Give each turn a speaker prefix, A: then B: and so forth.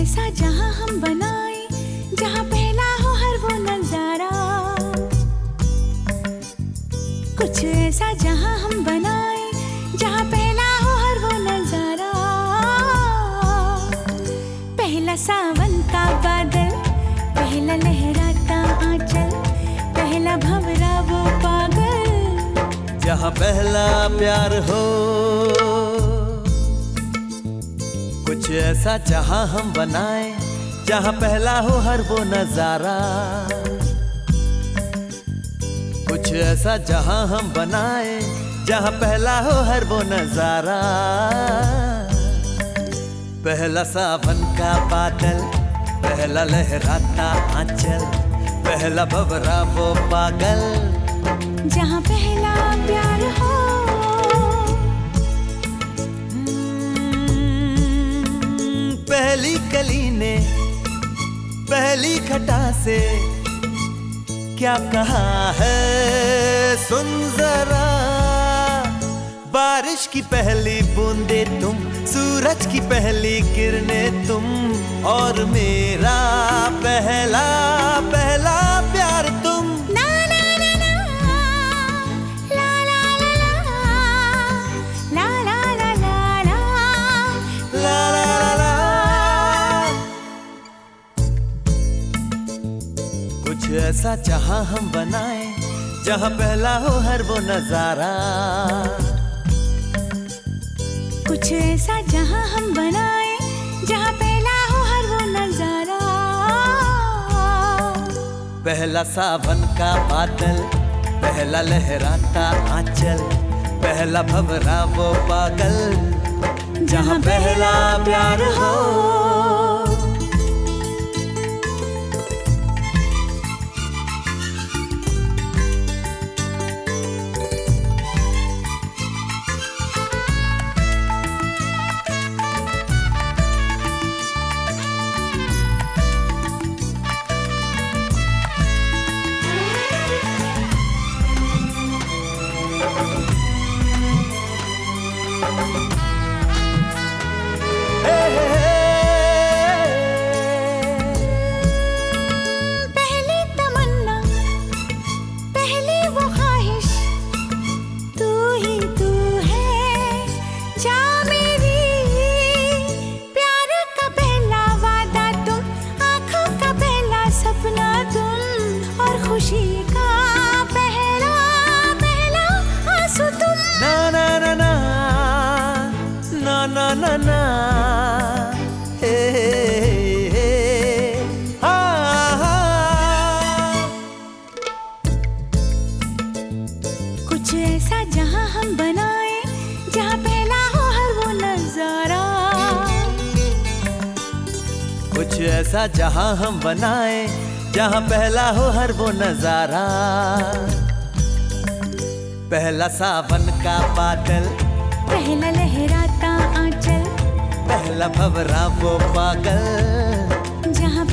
A: ऐसा जहाँ हम बनाए, जहाँ पहला हो हर वो नज़ारा। कुछ ऐसा जहाँ हम बनाए, जहाँ पहला हो हर वो नज़ारा। पहला सावन का बादल, पहला लहराता आंचल, पहला भंवरा वो पागल।
B: जहाँ पहला प्यार हो कुछ ऐसा जहाँ हम बनाए, जहाँ पहला हो हर वो नज़ारा। कुछ ऐसा जहाँ हम बनाए, जहाँ पहला हो हर वो नज़ारा। पहला सावन का बादल, पहला लहराता आंचल, पहला भवरा वो पागल।
A: जहाँ पहला
B: कली ने पहली खटा से क्या कहा है? सुन जरा, बारिश की पहली बूंदे तुम, सूरज की पहली किरणें तुम और मेरा ऐसा जहाँ हम बनाए जहाँ पहला हो हर वो नज़ारा।
A: कुछ ऐसा जहाँ हम बनाए जहाँ पहला हो हर वो नज़ारा।
B: पहला सावन का बादल पहला लहराता आंचल पहला भवरा वो पागल। जहाँ पहला प्यार हे,
A: ऐसा जहाँ हम बनाए जहाँ पहला हो हर वो नज़ारा।
B: कुछ ऐसा जहाँ हम बनाए जहाँ पहला हो हर वो नज़ारा। पहला सावन का बादल
A: पहला लहराता आंचल
B: पहला भवरा वो पागल।
A: जहाँ